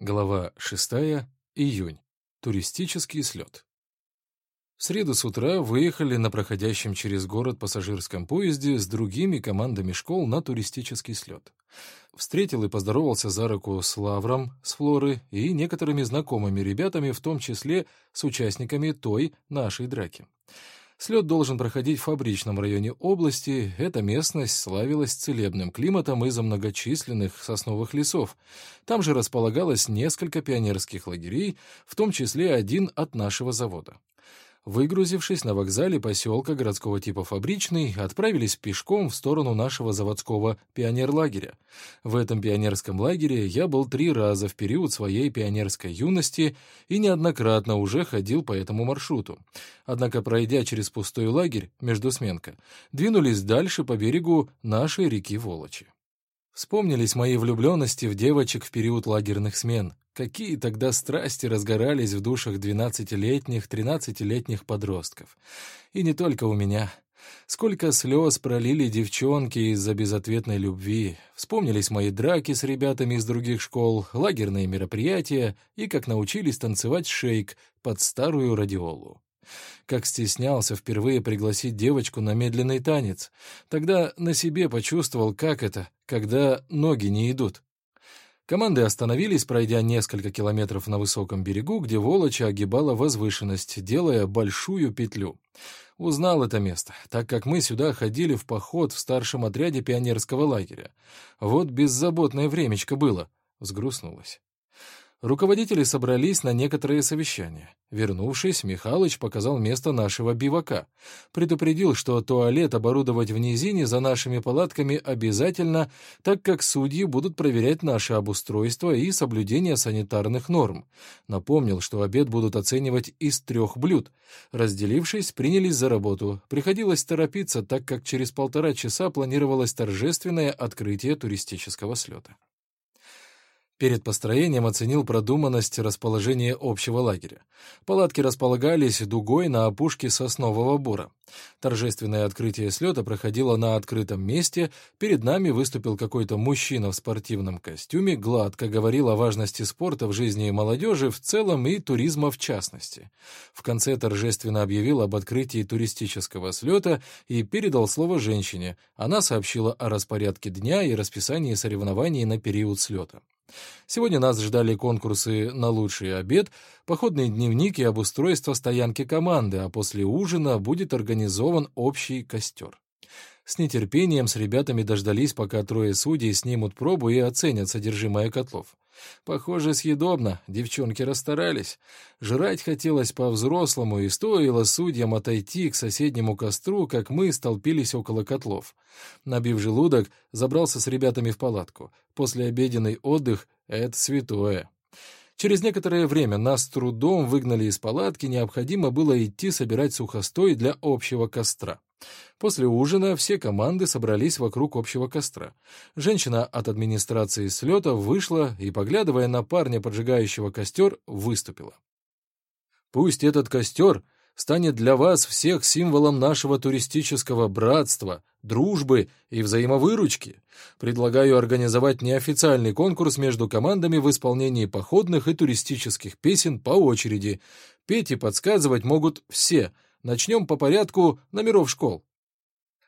Глава 6. Июнь. Туристический слет. В среду с утра выехали на проходящем через город пассажирском поезде с другими командами школ на туристический слет. Встретил и поздоровался за руку с Лавром, с Флоры и некоторыми знакомыми ребятами, в том числе с участниками той нашей драки. Слет должен проходить в фабричном районе области. Эта местность славилась целебным климатом из-за многочисленных сосновых лесов. Там же располагалось несколько пионерских лагерей, в том числе один от нашего завода. Выгрузившись на вокзале поселка городского типа Фабричный, отправились пешком в сторону нашего заводского пионерлагеря. В этом пионерском лагере я был три раза в период своей пионерской юности и неоднократно уже ходил по этому маршруту. Однако, пройдя через пустой лагерь, между сменка, двинулись дальше по берегу нашей реки Волочи. Вспомнились мои влюбленности в девочек в период лагерных смен. Какие тогда страсти разгорались в душах двенадцатилетних, тринадцатилетних подростков. И не только у меня. Сколько слез пролили девчонки из-за безответной любви. Вспомнились мои драки с ребятами из других школ, лагерные мероприятия и как научились танцевать шейк под старую радиолу. Как стеснялся впервые пригласить девочку на медленный танец. Тогда на себе почувствовал, как это, когда ноги не идут. Команды остановились, пройдя несколько километров на высоком берегу, где Волоча огибала возвышенность, делая большую петлю. Узнал это место, так как мы сюда ходили в поход в старшем отряде пионерского лагеря. Вот беззаботное времечко было. Взгрустнулась. Руководители собрались на некоторые совещания. Вернувшись, Михалыч показал место нашего бивака. Предупредил, что туалет оборудовать в низине за нашими палатками обязательно, так как судьи будут проверять наше обустройство и соблюдение санитарных норм. Напомнил, что обед будут оценивать из трех блюд. Разделившись, принялись за работу. Приходилось торопиться, так как через полтора часа планировалось торжественное открытие туристического слета. Перед построением оценил продуманность расположения общего лагеря. Палатки располагались дугой на опушке соснового бора. Торжественное открытие слета проходило на открытом месте, перед нами выступил какой-то мужчина в спортивном костюме, гладко говорил о важности спорта в жизни молодежи в целом и туризма в частности. В конце торжественно объявил об открытии туристического слета и передал слово женщине. Она сообщила о распорядке дня и расписании соревнований на период слета. Сегодня нас ждали конкурсы на лучший обед, походный дневник и обустройство стоянки команды, а после ужина будет организован общий костер. С нетерпением с ребятами дождались, пока трое судей снимут пробу и оценят содержимое котлов. Похоже, съедобно, девчонки расстарались. Жрать хотелось по-взрослому, и стоило судьям отойти к соседнему костру, как мы столпились около котлов. Набив желудок, забрался с ребятами в палатку. Послеобеденный отдых — это святое. Через некоторое время нас с трудом выгнали из палатки, необходимо было идти собирать сухостой для общего костра. После ужина все команды собрались вокруг общего костра. Женщина от администрации слета вышла и, поглядывая на парня, поджигающего костер, выступила. «Пусть этот костер станет для вас всех символом нашего туристического братства, дружбы и взаимовыручки. Предлагаю организовать неофициальный конкурс между командами в исполнении походных и туристических песен по очереди. Петь и подсказывать могут все. Начнем по порядку номеров школ.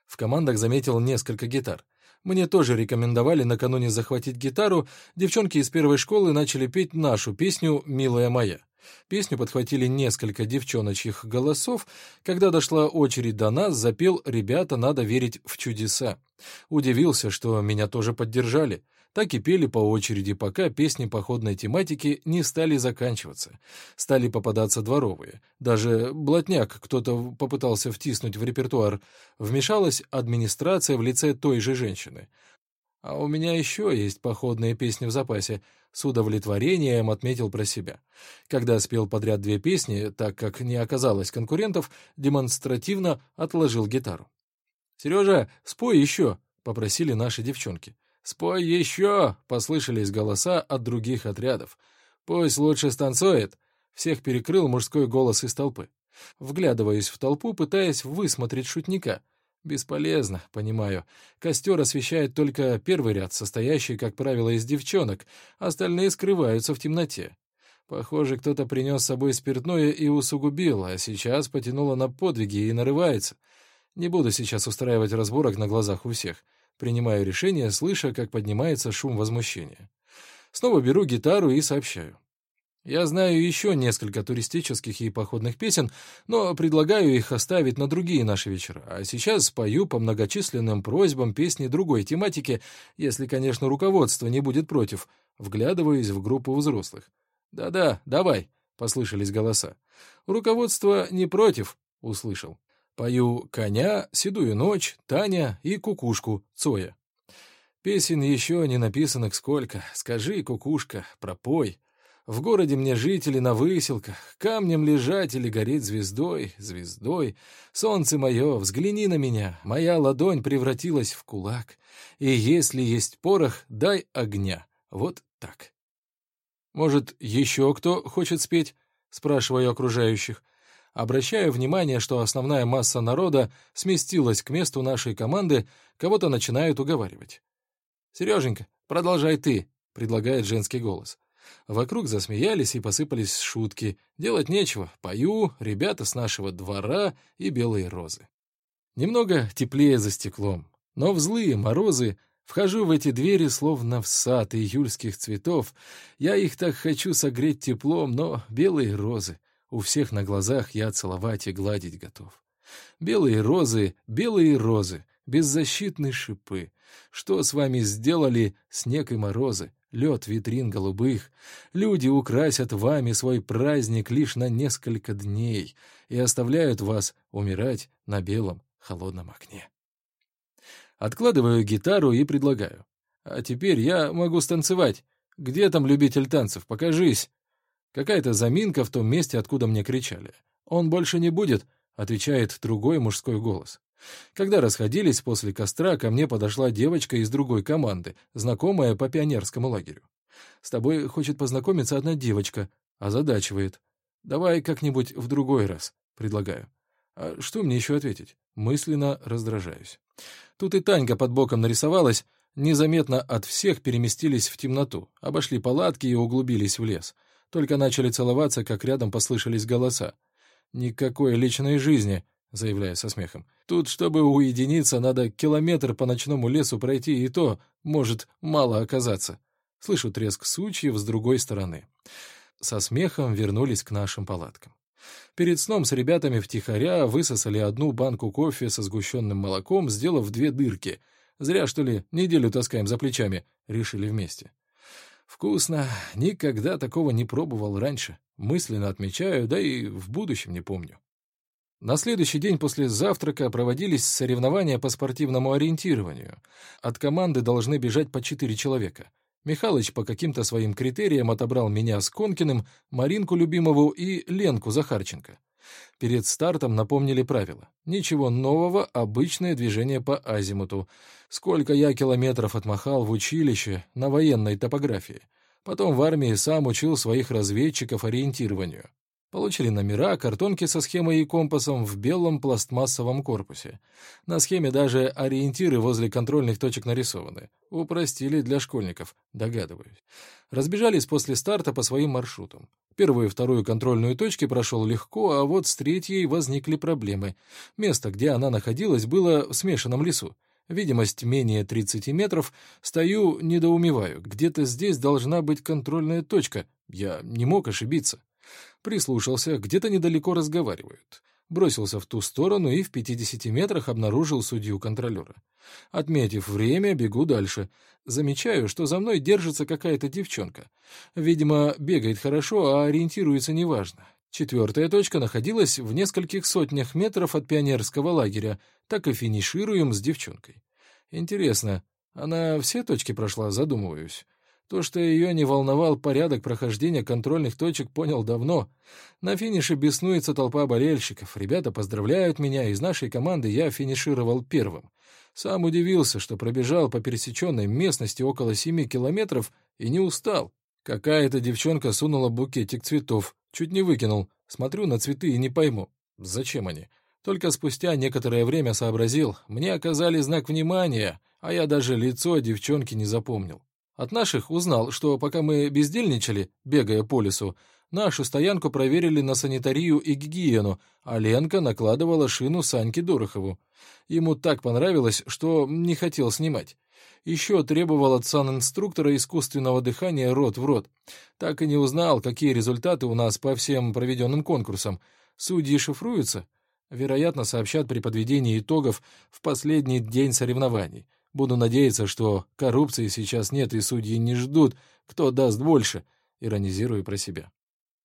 В командах заметил несколько гитар. Мне тоже рекомендовали накануне захватить гитару. Девчонки из первой школы начали петь нашу песню «Милая моя». Песню подхватили несколько девчоночьих голосов. Когда дошла очередь до нас, запел «Ребята, надо верить в чудеса». Удивился, что меня тоже поддержали. Так и пели по очереди, пока песни походной тематики не стали заканчиваться. Стали попадаться дворовые. Даже блатняк кто-то попытался втиснуть в репертуар. Вмешалась администрация в лице той же женщины. А у меня еще есть походные песни в запасе. С удовлетворением отметил про себя. Когда спел подряд две песни, так как не оказалось конкурентов, демонстративно отложил гитару. «Сережа, спой еще!» — попросили наши девчонки. «Спой еще!» — послышались голоса от других отрядов. «Пусть лучше станцует!» — всех перекрыл мужской голос из толпы. Вглядываясь в толпу, пытаясь высмотреть шутника. Бесполезно, понимаю. Костер освещает только первый ряд, состоящий, как правило, из девчонок, остальные скрываются в темноте. Похоже, кто-то принес с собой спиртное и усугубил, а сейчас потянуло на подвиги и нарывается. Не буду сейчас устраивать разборок на глазах у всех. Принимаю решение, слыша, как поднимается шум возмущения. Снова беру гитару и сообщаю. Я знаю еще несколько туристических и походных песен, но предлагаю их оставить на другие наши вечера. А сейчас спою по многочисленным просьбам песни другой тематики, если, конечно, руководство не будет против, вглядываясь в группу взрослых. «Да-да, давай», — послышались голоса. «Руководство не против», — услышал. Пою «Коня», «Седую ночь», «Таня» и «Кукушку» Цоя. Песен еще не написанных сколько. Скажи, кукушка, пропой. В городе мне жители на выселках, камнем лежать или гореть звездой, звездой. Солнце мое, взгляни на меня, моя ладонь превратилась в кулак. И если есть порох, дай огня. Вот так. Может, еще кто хочет спеть? Спрашиваю окружающих. Обращаю внимание, что основная масса народа сместилась к месту нашей команды, кого-то начинают уговаривать. «Сереженька, продолжай ты», — предлагает женский голос. Вокруг засмеялись и посыпались шутки. Делать нечего. Пою, ребята с нашего двора и белые розы. Немного теплее за стеклом. Но в злые морозы вхожу в эти двери, словно в сад июльских цветов. Я их так хочу согреть теплом, но белые розы. У всех на глазах я целовать и гладить готов. Белые розы, белые розы, беззащитные шипы. Что с вами сделали снег и морозы? лед витрин голубых, люди украсят вами свой праздник лишь на несколько дней и оставляют вас умирать на белом холодном окне. Откладываю гитару и предлагаю. А теперь я могу станцевать. Где там любитель танцев? Покажись. Какая-то заминка в том месте, откуда мне кричали. Он больше не будет, отвечает другой мужской голос. Когда расходились после костра, ко мне подошла девочка из другой команды, знакомая по пионерскому лагерю. «С тобой хочет познакомиться одна девочка», озадачивает. «Давай как-нибудь в другой раз», — предлагаю. А что мне еще ответить? Мысленно раздражаюсь. Тут и Танька под боком нарисовалась, незаметно от всех переместились в темноту, обошли палатки и углубились в лес. Только начали целоваться, как рядом послышались голоса. Никакой личной жизни, — заявляю со смехом. «Тут, чтобы уединиться, надо километр по ночному лесу пройти, и то, может, мало оказаться». Слышу треск сучьев с другой стороны. Со смехом вернулись к нашим палаткам. Перед сном с ребятами втихаря высосали одну банку кофе со сгущенным молоком, сделав две дырки. Зря, что ли, неделю таскаем за плечами. Решили вместе. Вкусно. Никогда такого не пробовал раньше. Мысленно отмечаю, да и в будущем не помню. На следующий день после завтрака проводились соревнования по спортивному ориентированию. От команды должны бежать по четыре человека. Михалыч по каким-то своим критериям отобрал меня с Конкиным, Маринку Любимову и Ленку Захарченко. Перед стартом напомнили правила. Ничего нового, обычное движение по азимуту. Сколько я километров отмахал в училище на военной топографии. Потом в армии сам учил своих разведчиков ориентированию. Получили номера, картонки со схемой и компасом в белом пластмассовом корпусе. На схеме даже ориентиры возле контрольных точек нарисованы. Упростили для школьников, догадываюсь. Разбежались после старта по своим маршрутам. Первую и вторую контрольную точки прошел легко, а вот с третьей возникли проблемы. Место, где она находилась, было в смешанном лесу. Видимость менее 30 метров. Стою, недоумеваю. Где-то здесь должна быть контрольная точка. Я не мог ошибиться. Прислушался, где-то недалеко разговаривают. Бросился в ту сторону и в 50 метрах обнаружил судью-контролера. Отметив время, бегу дальше. Замечаю, что за мной держится какая-то девчонка. Видимо, бегает хорошо, а ориентируется неважно. Четвертая точка находилась в нескольких сотнях метров от пионерского лагеря. Так и финишируем с девчонкой. Интересно, она все точки прошла, задумываюсь. То, что ее не волновал порядок прохождения контрольных точек, понял давно. На финише беснуется толпа болельщиков. Ребята поздравляют меня, из нашей команды я финишировал первым. Сам удивился, что пробежал по пересеченной местности около семи километров и не устал. Какая-то девчонка сунула букетик цветов. Чуть не выкинул. Смотрю на цветы и не пойму, зачем они. Только спустя некоторое время сообразил, мне оказали знак внимания, а я даже лицо девчонки не запомнил. От наших узнал, что пока мы бездельничали, бегая по лесу, нашу стоянку проверили на санитарию и гигиену, а Ленка накладывала шину Саньке Дорохову. Ему так понравилось, что не хотел снимать. Еще требовал от санинструктора искусственного дыхания рот в рот. Так и не узнал, какие результаты у нас по всем проведенным конкурсам. Судьи шифруются? Вероятно, сообщат при подведении итогов в последний день соревнований. Буду надеяться, что коррупции сейчас нет и судьи не ждут, кто даст больше, иронизирую про себя.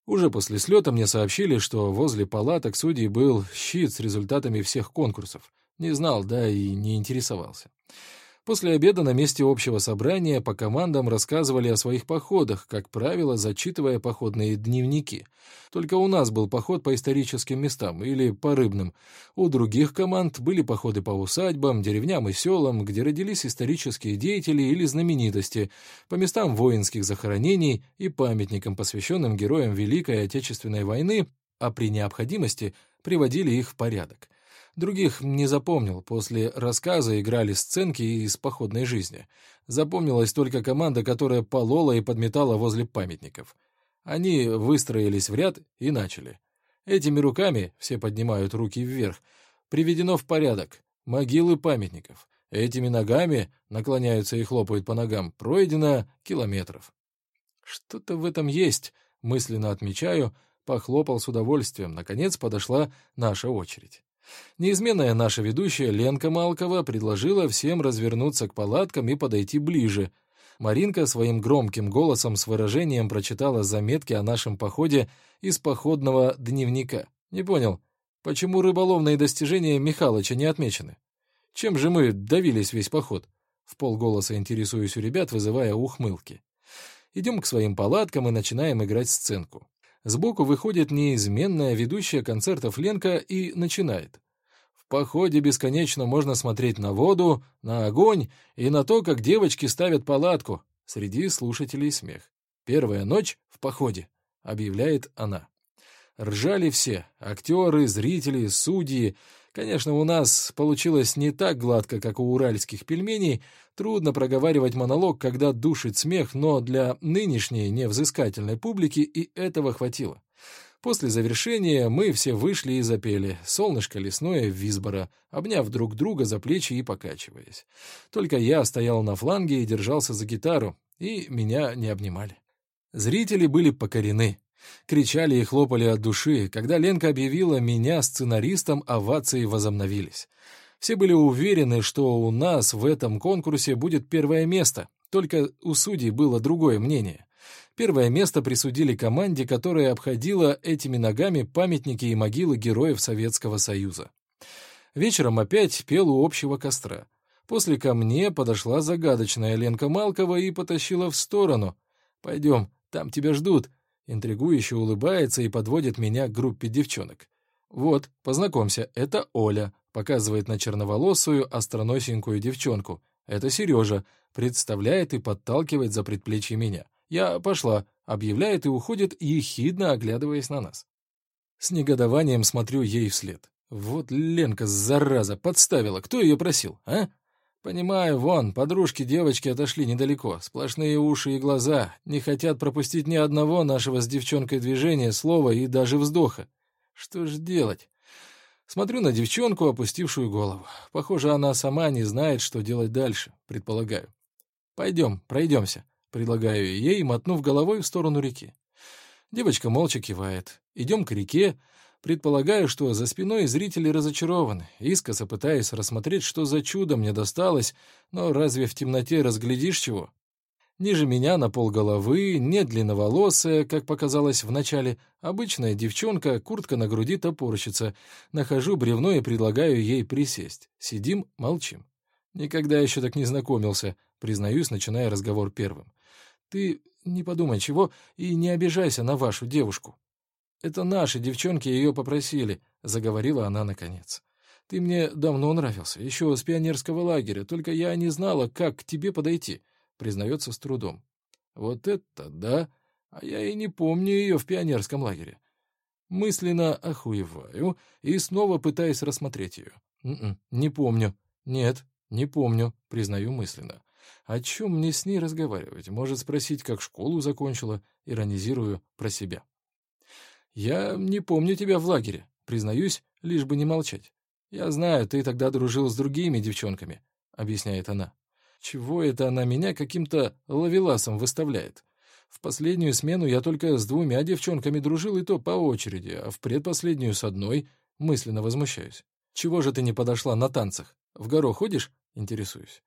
Уже после слета мне сообщили, что возле палаток судей был щит с результатами всех конкурсов. Не знал, да и не интересовался. После обеда на месте общего собрания по командам рассказывали о своих походах, как правило, зачитывая походные дневники. Только у нас был поход по историческим местам или по рыбным. У других команд были походы по усадьбам, деревням и селам, где родились исторические деятели или знаменитости, по местам воинских захоронений и памятникам, посвященным героям Великой Отечественной войны, а при необходимости приводили их в порядок. Других не запомнил, после рассказа играли сценки из походной жизни. Запомнилась только команда, которая полола и подметала возле памятников. Они выстроились в ряд и начали. Этими руками, все поднимают руки вверх, приведено в порядок могилы памятников. Этими ногами, наклоняются и хлопают по ногам, пройдено километров. Что-то в этом есть, мысленно отмечаю, похлопал с удовольствием. Наконец подошла наша очередь. Неизменная наша ведущая Ленка Малкова предложила всем развернуться к палаткам и подойти ближе. Маринка своим громким голосом с выражением прочитала заметки о нашем походе из походного дневника. Не понял, почему рыболовные достижения Михалыча не отмечены? Чем же мы давились весь поход? В полголоса интересуюсь у ребят, вызывая ухмылки. Идем к своим палаткам и начинаем играть сценку. Сбоку выходит неизменная ведущая концертов Ленка и начинает. В походе бесконечно можно смотреть на воду, на огонь и на то, как девочки ставят палатку. Среди слушателей смех. «Первая ночь в походе», — объявляет она. Ржали все — актеры, зрители, судьи. Конечно, у нас получилось не так гладко, как у уральских пельменей. Трудно проговаривать монолог, когда душит смех, но для нынешней невзыскательной публики и этого хватило. После завершения мы все вышли и запели «Солнышко лесное Визбора», обняв друг друга за плечи и покачиваясь. Только я стоял на фланге и держался за гитару, и меня не обнимали. Зрители были покорены. Кричали и хлопали от души. Когда Ленка объявила меня сценаристом, овации возобновились. Все были уверены, что у нас в этом конкурсе будет первое место, только у судей было другое мнение. Первое место присудили команде, которая обходила этими ногами памятники и могилы героев Советского Союза. Вечером опять пел у общего костра. После ко мне подошла загадочная Ленка Малкова и потащила в сторону. «Пойдем, там тебя ждут», Интригующе улыбается и подводит меня к группе девчонок. «Вот, познакомься, это Оля», показывает на черноволосую, остроносенькую девчонку. «Это Сережа», представляет и подталкивает за предплечье меня. «Я пошла», объявляет и уходит, ехидно оглядываясь на нас. С негодованием смотрю ей вслед. Вот Ленка, зараза, подставила. Кто ее просил, а? «Понимаю, вон, подружки-девочки отошли недалеко, сплошные уши и глаза, не хотят пропустить ни одного нашего с девчонкой движения, слова и даже вздоха. Что ж делать?» Смотрю на девчонку, опустившую голову. Похоже, она сама не знает, что делать дальше, предполагаю. «Пойдем, пройдемся», — предлагаю ей, мотнув головой в сторону реки. Девочка молча кивает. Идем к реке, Предполагаю, что за спиной зрители разочарованы, искоса пытаясь рассмотреть, что за чудо мне досталось, но разве в темноте разглядишь чего? Ниже меня на полголовы, не длинноволосая, как показалось вначале, обычная девчонка, куртка на груди топорщится. Нахожу бревно и предлагаю ей присесть. Сидим, молчим. Никогда еще так не знакомился, признаюсь, начиная разговор первым. Ты не подумай чего и не обижайся на вашу девушку. «Это наши девчонки ее попросили», — заговорила она наконец. «Ты мне давно нравился, еще с пионерского лагеря, только я не знала, как к тебе подойти», — признается с трудом. «Вот это да! А я и не помню ее в пионерском лагере. Мысленно охуеваю и снова пытаюсь рассмотреть ее. Н -н, не помню. Нет, не помню, признаю мысленно. О чем мне с ней разговаривать? Может спросить, как школу закончила? Иронизирую про себя. Я не помню тебя в лагере, признаюсь, лишь бы не молчать. Я знаю, ты тогда дружил с другими девчонками, объясняет она. Чего это она меня каким-то ловеласом выставляет? В последнюю смену я только с двумя девчонками дружил, и то по очереди, а в предпоследнюю с одной мысленно возмущаюсь. Чего же ты не подошла на танцах? В гору ходишь? Интересуюсь.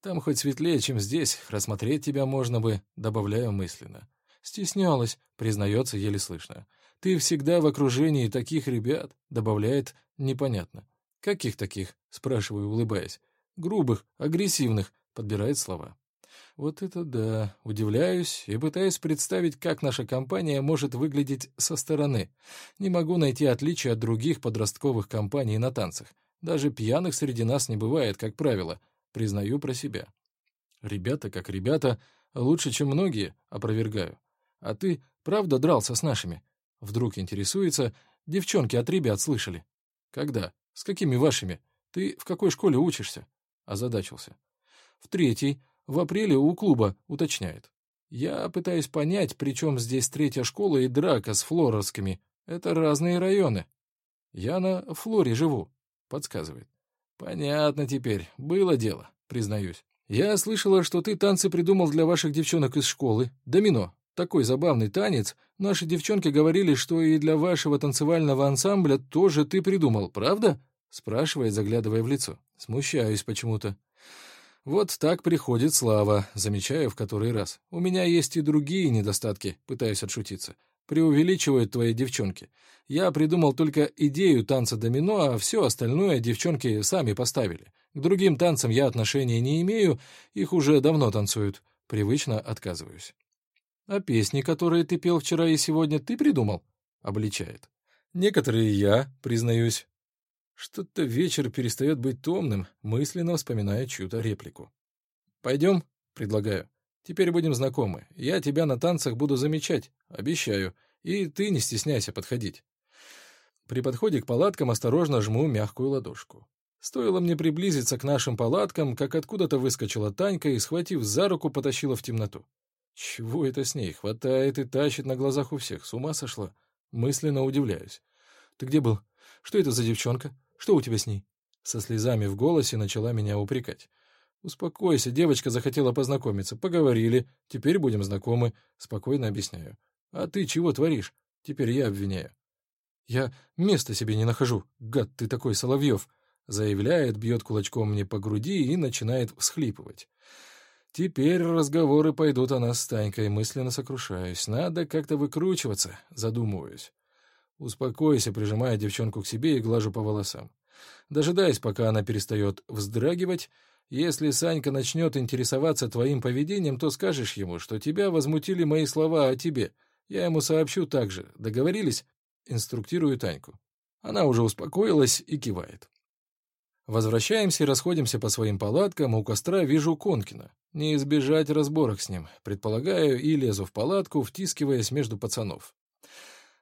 Там хоть светлее, чем здесь, рассмотреть тебя можно бы, добавляю мысленно. Стеснялась, признается еле слышно. Ты всегда в окружении таких ребят, добавляет непонятно. Каких таких? Спрашиваю, улыбаясь. Грубых, агрессивных, подбирает слова. Вот это да, удивляюсь и пытаюсь представить, как наша компания может выглядеть со стороны. Не могу найти отличия от других подростковых компаний на танцах. Даже пьяных среди нас не бывает, как правило, признаю про себя. Ребята как ребята, лучше, чем многие, опровергаю. А ты правда дрался с нашими? Вдруг интересуется, девчонки от ребят слышали. Когда? С какими вашими? Ты в какой школе учишься? Озадачился. В третьей, в апреле у клуба, уточняет. Я пытаюсь понять, при чем здесь третья школа и драка с флоровскими. Это разные районы. Я на Флоре живу, подсказывает. Понятно теперь, было дело, признаюсь. Я слышала, что ты танцы придумал для ваших девчонок из школы. Домино. Такой забавный танец. Наши девчонки говорили, что и для вашего танцевального ансамбля тоже ты придумал, правда? Спрашивает, заглядывая в лицо. Смущаюсь почему-то. Вот так приходит слава, замечаю в который раз. У меня есть и другие недостатки, пытаюсь отшутиться. Преувеличивают твои девчонки. Я придумал только идею танца домино, а все остальное девчонки сами поставили. К другим танцам я отношения не имею, их уже давно танцуют. Привычно отказываюсь. А песни, которые ты пел вчера и сегодня, ты придумал? Обличает. Некоторые я, признаюсь. Что-то вечер перестает быть томным, мысленно вспоминая чью-то реплику. «Пойдем?» — предлагаю. «Теперь будем знакомы. Я тебя на танцах буду замечать, обещаю. И ты не стесняйся подходить». При подходе к палаткам осторожно жму мягкую ладошку. Стоило мне приблизиться к нашим палаткам, как откуда-то выскочила Танька и, схватив за руку, потащила в темноту. Чего это с ней? Хватает и тащит на глазах у всех. С ума сошла? Мысленно удивляюсь. «Ты где был? Что это за девчонка? Что у тебя с ней?» Со слезами в голосе начала меня упрекать. «Успокойся, девочка захотела познакомиться. Поговорили, теперь будем знакомы», — спокойно объясняю. «А ты чего творишь? Теперь я обвиняю». «Я места себе не нахожу, гад ты такой, Соловьев», — заявляет, бьет кулачком мне по груди и начинает всхлипывать. Теперь разговоры пойдут о нас с Танькой, мысленно сокрушаюсь. Надо как-то выкручиваться, задумываюсь. Успокойся, прижимая девчонку к себе и глажу по волосам. Дожидаясь, пока она перестает вздрагивать, если Санька начнет интересоваться твоим поведением, то скажешь ему, что тебя возмутили мои слова о тебе. Я ему сообщу также. Договорились? Инструктирую Таньку. Она уже успокоилась и кивает. Возвращаемся и расходимся по своим палаткам, у костра вижу Конкина. Не избежать разборок с ним, предполагаю, и лезу в палатку, втискиваясь между пацанов.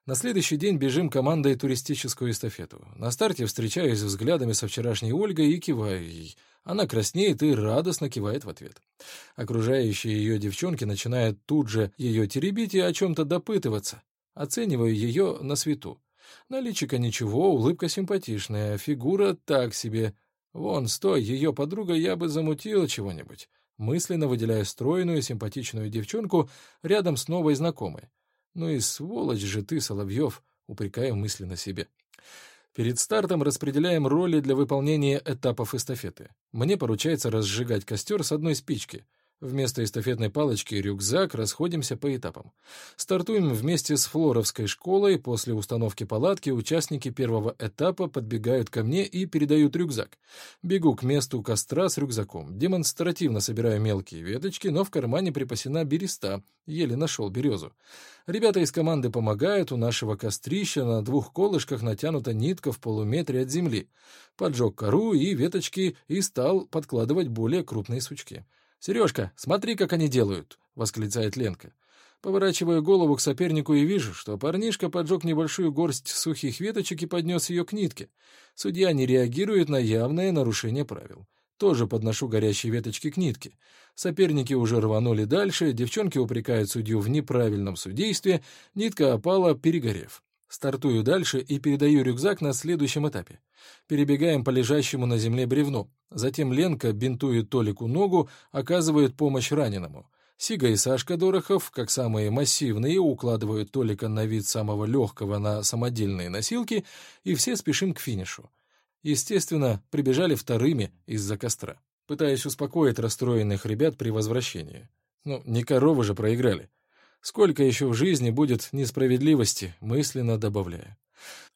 На следующий день бежим командой туристическую эстафету. На старте встречаюсь взглядами со вчерашней Ольгой и киваю ей. Она краснеет и радостно кивает в ответ. Окружающие ее девчонки начинают тут же ее теребить и о чем-то допытываться. Оцениваю ее на свету. На ничего, улыбка симпатичная, фигура так себе. Вон, стой, ее подруга, я бы замутила чего-нибудь. Мысленно выделяя стройную, симпатичную девчонку рядом с новой знакомой. «Ну и сволочь же ты, Соловьев!» — упрекаю мысленно себе. Перед стартом распределяем роли для выполнения этапов эстафеты. Мне поручается разжигать костер с одной спички. Вместо эстафетной палочки и рюкзак расходимся по этапам. Стартуем вместе с Флоровской школой. После установки палатки участники первого этапа подбегают ко мне и передают рюкзак. Бегу к месту костра с рюкзаком. Демонстративно собираю мелкие веточки, но в кармане припасена береста. Еле нашел березу. Ребята из команды помогают. У нашего кострища на двух колышках натянута нитка в полуметре от земли. Поджег кору и веточки и стал подкладывать более крупные сучки. «Сережка, смотри, как они делают!» — восклицает Ленка. Поворачиваю голову к сопернику и вижу, что парнишка поджег небольшую горсть сухих веточек и поднес ее к нитке. Судья не реагирует на явное нарушение правил. Тоже подношу горящие веточки к нитке. Соперники уже рванули дальше, девчонки упрекают судью в неправильном судействе, нитка опала, перегорев. Стартую дальше и передаю рюкзак на следующем этапе. Перебегаем по лежащему на земле бревну. Затем Ленка бинтует Толику ногу, оказывает помощь раненому. Сига и Сашка Дорохов, как самые массивные, укладывают Толика на вид самого легкого на самодельные носилки, и все спешим к финишу. Естественно, прибежали вторыми из-за костра, пытаясь успокоить расстроенных ребят при возвращении. Ну, не коровы же проиграли. Сколько еще в жизни будет несправедливости, мысленно добавляя.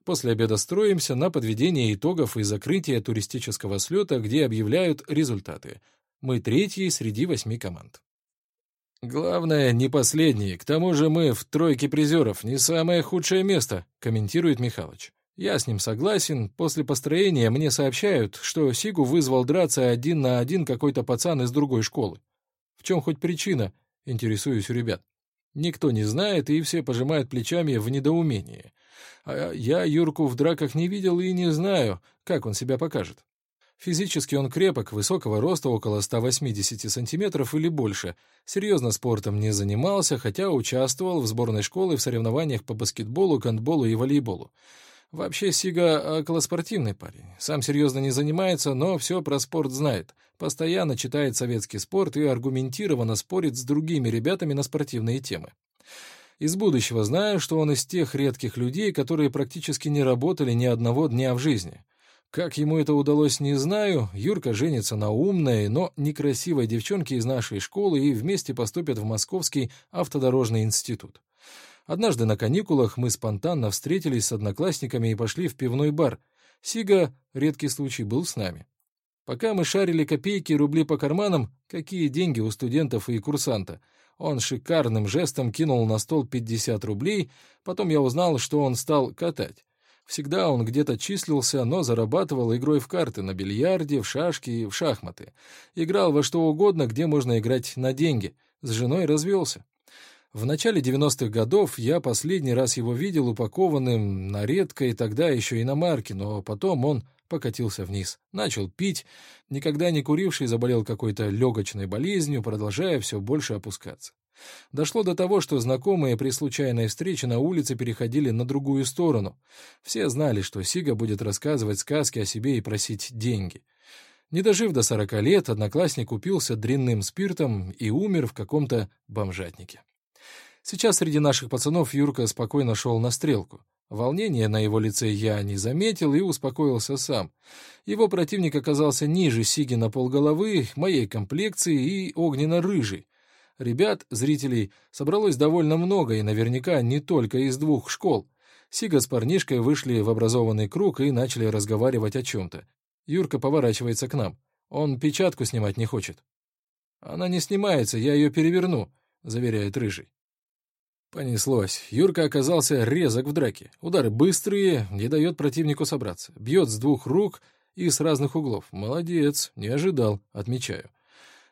После обеда строимся на подведение итогов и закрытие туристического слета, где объявляют результаты. Мы третьи среди восьми команд. «Главное, не последние. К тому же мы в тройке призеров. Не самое худшее место», — комментирует Михалыч. Я с ним согласен. После построения мне сообщают, что Сигу вызвал драться один на один какой-то пацан из другой школы. В чем хоть причина, интересуюсь у ребят. Никто не знает, и все пожимают плечами в недоумении. А я Юрку в драках не видел и не знаю, как он себя покажет. Физически он крепок, высокого роста около 180 сантиметров или больше. Серьезно спортом не занимался, хотя участвовал в сборной школы в соревнованиях по баскетболу, гандболу и волейболу. Вообще Сига околоспортивный парень. Сам серьезно не занимается, но все про спорт знает. Постоянно читает советский спорт и аргументированно спорит с другими ребятами на спортивные темы. Из будущего знаю, что он из тех редких людей, которые практически не работали ни одного дня в жизни. Как ему это удалось, не знаю. Юрка женится на умной, но некрасивой девчонке из нашей школы и вместе поступят в Московский автодорожный институт. Однажды на каникулах мы спонтанно встретились с одноклассниками и пошли в пивной бар. Сига, редкий случай, был с нами. Пока мы шарили копейки и рубли по карманам, какие деньги у студентов и курсанта, он шикарным жестом кинул на стол 50 рублей, потом я узнал, что он стал катать. Всегда он где-то числился, но зарабатывал игрой в карты, на бильярде, в шашки и в шахматы. Играл во что угодно, где можно играть на деньги. С женой развелся. В начале 90-х годов я последний раз его видел упакованным на редкой тогда еще иномарке, но потом он покатился вниз, начал пить, никогда не куривший заболел какой-то легочной болезнью, продолжая все больше опускаться. Дошло до того, что знакомые при случайной встрече на улице переходили на другую сторону. Все знали, что Сига будет рассказывать сказки о себе и просить деньги. Не дожив до сорока лет, одноклассник упился дрянным спиртом и умер в каком-то бомжатнике. Сейчас среди наших пацанов Юрка спокойно шел на стрелку. Волнения на его лице я не заметил и успокоился сам. Его противник оказался ниже Сиги на полголовы, моей комплекции и огненно-рыжий. Ребят, зрителей, собралось довольно много, и наверняка не только из двух школ. Сига с парнишкой вышли в образованный круг и начали разговаривать о чем-то. Юрка поворачивается к нам. Он печатку снимать не хочет. «Она не снимается, я ее переверну», — заверяет Рыжий. Понеслось. Юрка оказался резок в драке. Удары быстрые, не дает противнику собраться. Бьет с двух рук и с разных углов. Молодец, не ожидал, отмечаю.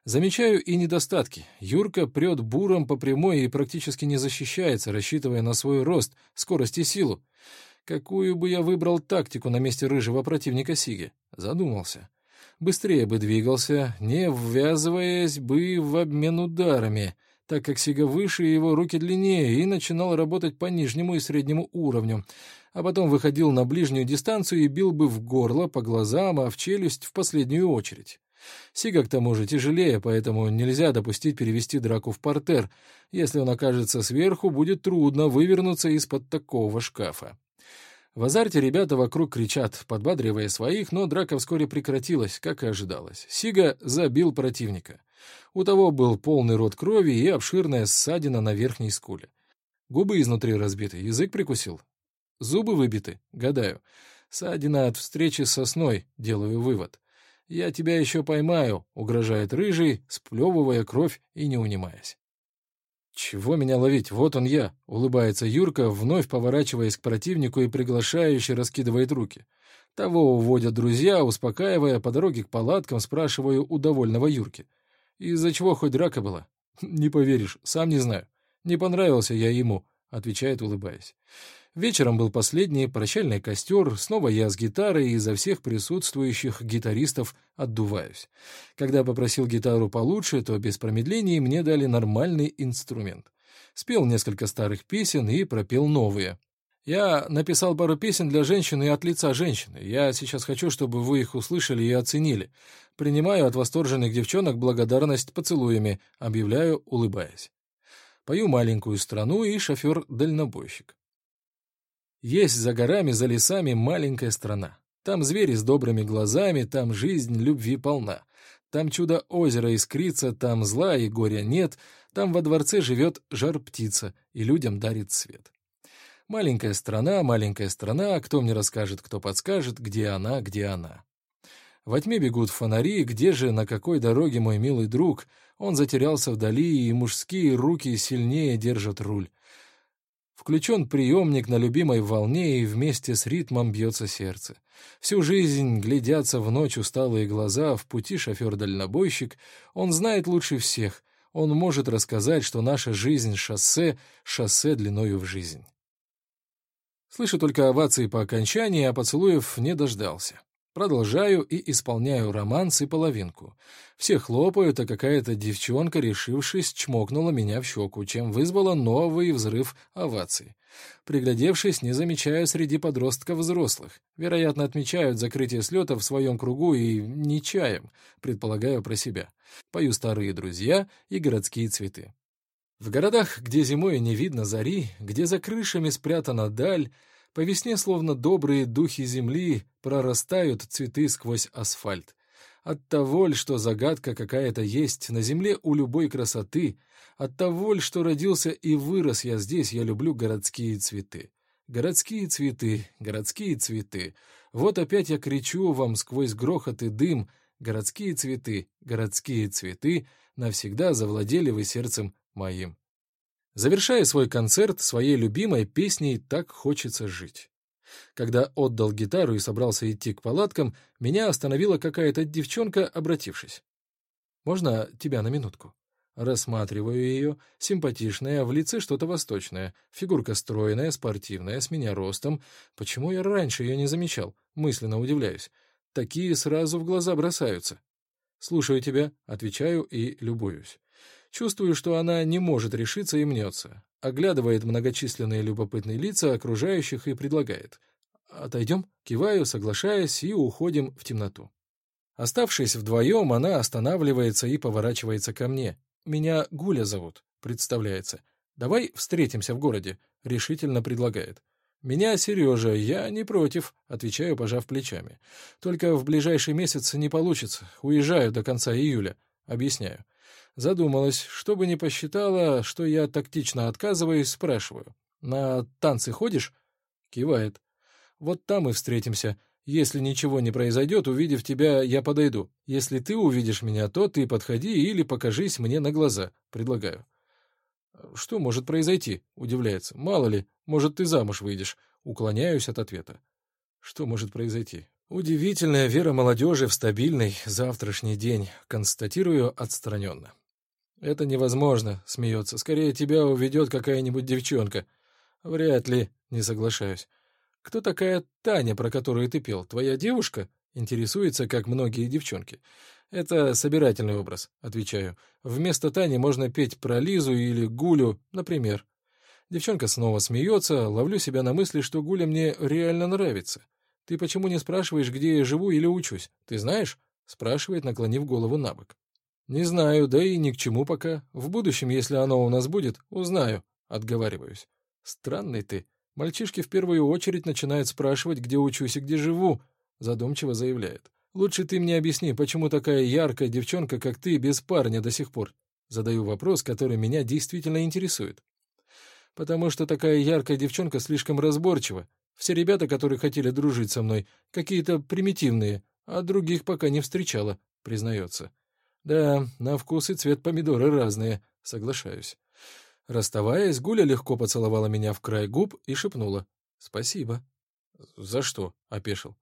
Замечаю и недостатки. Юрка прет буром по прямой и практически не защищается, рассчитывая на свой рост, скорость и силу. Какую бы я выбрал тактику на месте рыжего противника Сиги? Задумался. Быстрее бы двигался, не ввязываясь бы в обмен ударами, так как Сига выше и его руки длиннее, и начинал работать по нижнему и среднему уровню, а потом выходил на ближнюю дистанцию и бил бы в горло, по глазам, а в челюсть в последнюю очередь. Сига, к тому же, тяжелее, поэтому нельзя допустить перевести драку в портер. Если он окажется сверху, будет трудно вывернуться из-под такого шкафа. В азарте ребята вокруг кричат, подбадривая своих, но драка вскоре прекратилась, как и ожидалось. Сига забил противника. У того был полный рот крови и обширная ссадина на верхней скуле. Губы изнутри разбиты, язык прикусил. Зубы выбиты, гадаю. Ссадина от встречи с сосной, делаю вывод. «Я тебя еще поймаю», — угрожает рыжий, сплевывая кровь и не унимаясь. «Чего меня ловить? Вот он я!» — улыбается Юрка, вновь поворачиваясь к противнику и приглашающе раскидывает руки. Того уводят друзья, успокаивая, по дороге к палаткам спрашиваю у довольного Юрки. «Из-за чего хоть драка была?» «Не поверишь, сам не знаю. Не понравился я ему, отвечает, улыбаясь. Вечером был последний прощальный костер, снова я с гитарой и изо всех присутствующих гитаристов отдуваюсь. Когда попросил гитару получше, то без промедлений мне дали нормальный инструмент. Спел несколько старых песен и пропел новые. Я написал пару песен для женщины и от лица женщины. Я сейчас хочу, чтобы вы их услышали и оценили. Принимаю от восторженных девчонок благодарность поцелуями, объявляю, улыбаясь. Пою маленькую страну и шофер-дальнобойщик. Есть за горами, за лесами маленькая страна. Там звери с добрыми глазами, там жизнь любви полна. Там чудо озера искрится, там зла и горя нет, там во дворце живет жар-птица и людям дарит свет. Маленькая страна, маленькая страна, кто мне расскажет, кто подскажет, где она, где она. Во тьме бегут фонари, где же, на какой дороге мой милый друг? Он затерялся вдали, и мужские руки сильнее держат руль. Включен приемник на любимой волне, и вместе с ритмом бьется сердце. Всю жизнь глядятся в ночь усталые глаза, в пути шофер-дальнобойщик. Он знает лучше всех. Он может рассказать, что наша жизнь — шоссе, шоссе длиною в жизнь. Слышу только овации по окончании, а поцелуев не дождался. Продолжаю и исполняю романс и половинку. Все хлопают, а какая-то девчонка, решившись, чмокнула меня в щеку, чем вызвала новый взрыв оваций. Приглядевшись, не замечаю среди подростков взрослых. Вероятно, отмечают закрытие слета в своем кругу и не чаем, предполагаю про себя. Пою старые друзья и городские цветы. В городах, где зимой не видно зари, где за крышами спрятана даль, по весне, словно добрые духи земли, прорастают цветы сквозь асфальт. От того что загадка какая-то есть на земле у любой красоты, от того что родился и вырос я здесь, я люблю городские цветы. Городские цветы, городские цветы. Вот опять я кричу вам сквозь грохот и дым. Городские цветы, городские цветы, навсегда завладели вы сердцем моим. Завершая свой концерт своей любимой песней «Так хочется жить». Когда отдал гитару и собрался идти к палаткам, меня остановила какая-то девчонка, обратившись. «Можно тебя на минутку?» Рассматриваю ее, симпатичная, в лице что-то восточное, фигурка стройная, спортивная, с меня ростом. Почему я раньше ее не замечал? Мысленно удивляюсь. Такие сразу в глаза бросаются. «Слушаю тебя», — отвечаю и любуюсь. Чувствую, что она не может решиться и мнется. Оглядывает многочисленные любопытные лица окружающих и предлагает. «Отойдем?» Киваю, соглашаясь, и уходим в темноту. Оставшись вдвоем, она останавливается и поворачивается ко мне. «Меня Гуля зовут», — представляется. «Давай встретимся в городе», — решительно предлагает. «Меня Сережа, я не против», — отвечаю, пожав плечами. «Только в ближайший месяц не получится. Уезжаю до конца июля», — объясняю. Задумалась, чтобы не посчитала, что я тактично отказываюсь, спрашиваю. «На танцы ходишь?» Кивает. «Вот там и встретимся. Если ничего не произойдет, увидев тебя, я подойду. Если ты увидишь меня, то ты подходи или покажись мне на глаза», — предлагаю. «Что может произойти?» — удивляется. «Мало ли, может, ты замуж выйдешь». Уклоняюсь от ответа. «Что может произойти?» Удивительная вера молодежи в стабильный завтрашний день, констатирую отстраненно. «Это невозможно», — смеется. «Скорее тебя уведет какая-нибудь девчонка». «Вряд ли», — не соглашаюсь. «Кто такая Таня, про которую ты пел? Твоя девушка?» Интересуется, как многие девчонки. «Это собирательный образ», — отвечаю. «Вместо Тани можно петь про Лизу или Гулю, например». Девчонка снова смеется, ловлю себя на мысли, что Гуля мне реально нравится. «Ты почему не спрашиваешь, где я живу или учусь? Ты знаешь?» — спрашивает, наклонив голову на бок. «Не знаю, да и ни к чему пока. В будущем, если оно у нас будет, узнаю», — отговариваюсь. «Странный ты. Мальчишки в первую очередь начинают спрашивать, где учусь и где живу», — задумчиво заявляет. «Лучше ты мне объясни, почему такая яркая девчонка, как ты, без парня до сих пор?» Задаю вопрос, который меня действительно интересует. «Потому что такая яркая девчонка слишком разборчива. Все ребята, которые хотели дружить со мной, какие-то примитивные, а других пока не встречала», — признается. Да, на вкус и цвет помидоры разные, соглашаюсь. Расставаясь, Гуля легко поцеловала меня в край губ и шепнула. «Спасибо». «За что?» — опешил.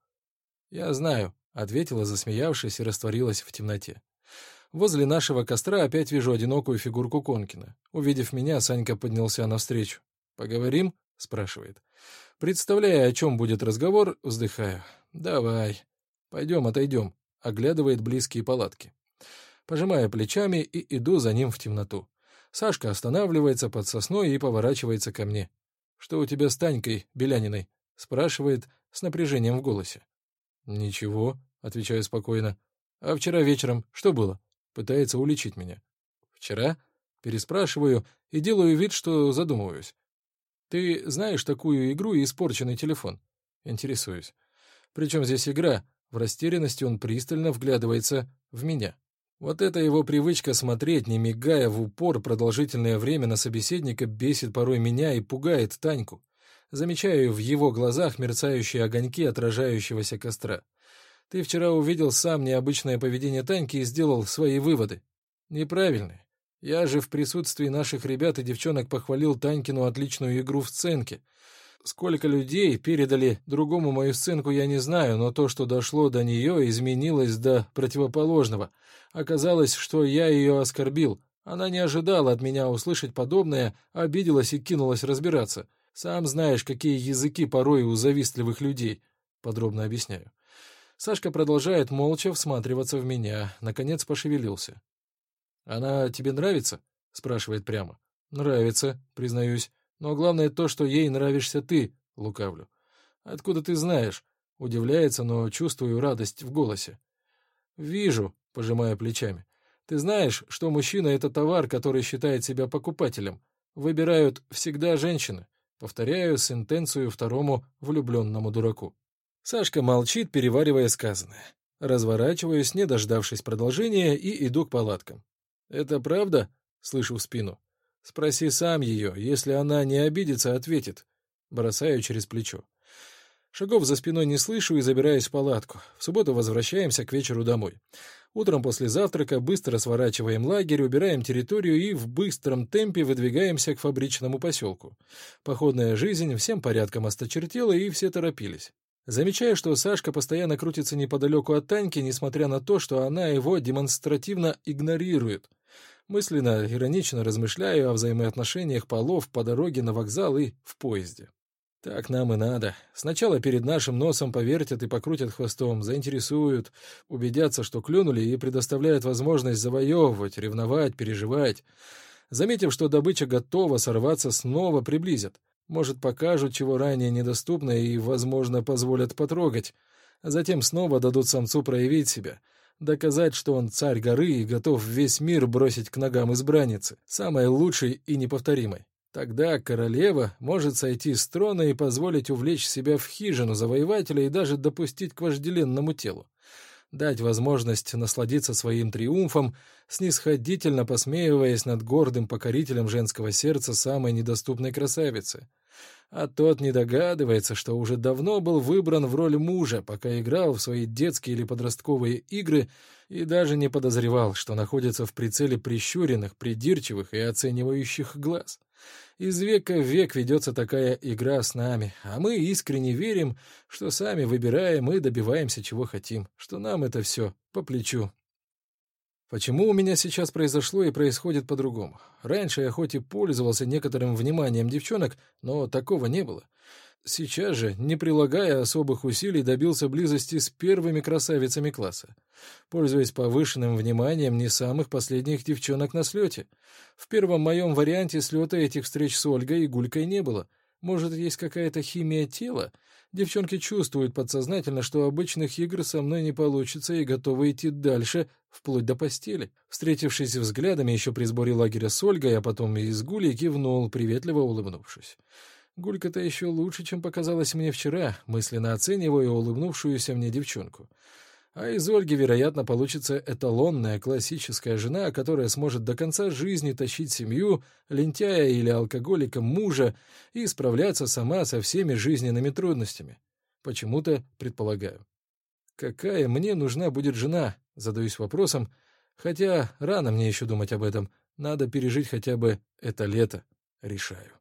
«Я знаю», — ответила, засмеявшись, и растворилась в темноте. Возле нашего костра опять вижу одинокую фигурку Конкина. Увидев меня, Санька поднялся навстречу. «Поговорим?» — спрашивает. Представляя, о чем будет разговор, вздыхаю. «Давай. Пойдем, отойдем», — оглядывает близкие палатки. Пожимаю плечами и иду за ним в темноту. Сашка останавливается под сосной и поворачивается ко мне. «Что у тебя с Танькой, Беляниной?» — спрашивает с напряжением в голосе. «Ничего», — отвечаю спокойно. «А вчера вечером что было?» Пытается уличить меня. «Вчера?» — переспрашиваю и делаю вид, что задумываюсь. «Ты знаешь такую игру и испорченный телефон?» Интересуюсь. «Причем здесь игра?» В растерянности он пристально вглядывается в меня. Вот эта его привычка смотреть, не мигая в упор продолжительное время на собеседника, бесит порой меня и пугает Таньку. Замечаю в его глазах мерцающие огоньки отражающегося костра. Ты вчера увидел сам необычное поведение Таньки и сделал свои выводы. Неправильные. Я же в присутствии наших ребят и девчонок похвалил Танькину отличную игру в сценке. Сколько людей передали другому мою сценку, я не знаю, но то, что дошло до нее, изменилось до противоположного. Оказалось, что я ее оскорбил. Она не ожидала от меня услышать подобное, обиделась и кинулась разбираться. Сам знаешь, какие языки порой у завистливых людей. Подробно объясняю. Сашка продолжает молча всматриваться в меня, наконец пошевелился. «Она тебе нравится?» — спрашивает прямо. «Нравится, признаюсь. Но главное то, что ей нравишься ты», — лукавлю. «Откуда ты знаешь?» — удивляется, но чувствую радость в голосе. «Вижу», — пожимая плечами. «Ты знаешь, что мужчина — это товар, который считает себя покупателем. Выбирают всегда женщины». Повторяю сентенцию второму влюбленному дураку. Сашка молчит, переваривая сказанное. Разворачиваюсь, не дождавшись продолжения, и иду к палаткам. «Это правда?» — слышу в спину. «Спроси сам ее. Если она не обидится, ответит». Бросаю через плечо. Шагов за спиной не слышу и забираюсь в палатку. В субботу возвращаемся к вечеру домой. Утром после завтрака быстро сворачиваем лагерь, убираем территорию и в быстром темпе выдвигаемся к фабричному поселку. Походная жизнь всем порядком осточертела, и все торопились. Замечаю, что Сашка постоянно крутится неподалеку от Таньки, несмотря на то, что она его демонстративно игнорирует. Мысленно, иронично размышляю о взаимоотношениях полов по дороге на вокзал и в поезде. Так нам и надо. Сначала перед нашим носом повертят и покрутят хвостом, заинтересуют, убедятся, что клюнули, и предоставляют возможность завоевывать, ревновать, переживать. Заметив, что добыча готова сорваться, снова приблизят. Может, покажут, чего ранее недоступно, и, возможно, позволят потрогать. Затем снова дадут самцу проявить себя, доказать, что он царь горы и готов весь мир бросить к ногам избранницы, самой лучшей и неповторимой. Тогда королева может сойти с трона и позволить увлечь себя в хижину завоевателя и даже допустить к вожделенному телу дать возможность насладиться своим триумфом, снисходительно посмеиваясь над гордым покорителем женского сердца самой недоступной красавицы. А тот не догадывается, что уже давно был выбран в роль мужа, пока играл в свои детские или подростковые игры, и даже не подозревал, что находится в прицеле прищуренных, придирчивых и оценивающих глаз. Из века в век ведется такая игра с нами, а мы искренне верим, что сами выбираем и добиваемся, чего хотим, что нам это все по плечу. Почему у меня сейчас произошло и происходит по-другому? Раньше я хоть и пользовался некоторым вниманием девчонок, но такого не было. Сейчас же, не прилагая особых усилий, добился близости с первыми красавицами класса. Пользуясь повышенным вниманием не самых последних девчонок на слете. В первом моем варианте слета этих встреч с Ольгой и Гулькой не было. Может, есть какая-то химия тела? Девчонки чувствуют подсознательно, что обычных игр со мной не получится и готовы идти дальше, вплоть до постели. Встретившись взглядами еще при сборе лагеря с Ольгой, а потом и с Гулей, кивнул, приветливо улыбнувшись. Гулька-то еще лучше, чем показалось мне вчера, мысленно оценивая улыбнувшуюся мне девчонку. А из Ольги, вероятно, получится эталонная классическая жена, которая сможет до конца жизни тащить семью, лентяя или алкоголика мужа и справляться сама со всеми жизненными трудностями. Почему-то предполагаю. Какая мне нужна будет жена? Задаюсь вопросом. Хотя рано мне еще думать об этом. Надо пережить хотя бы это лето. Решаю.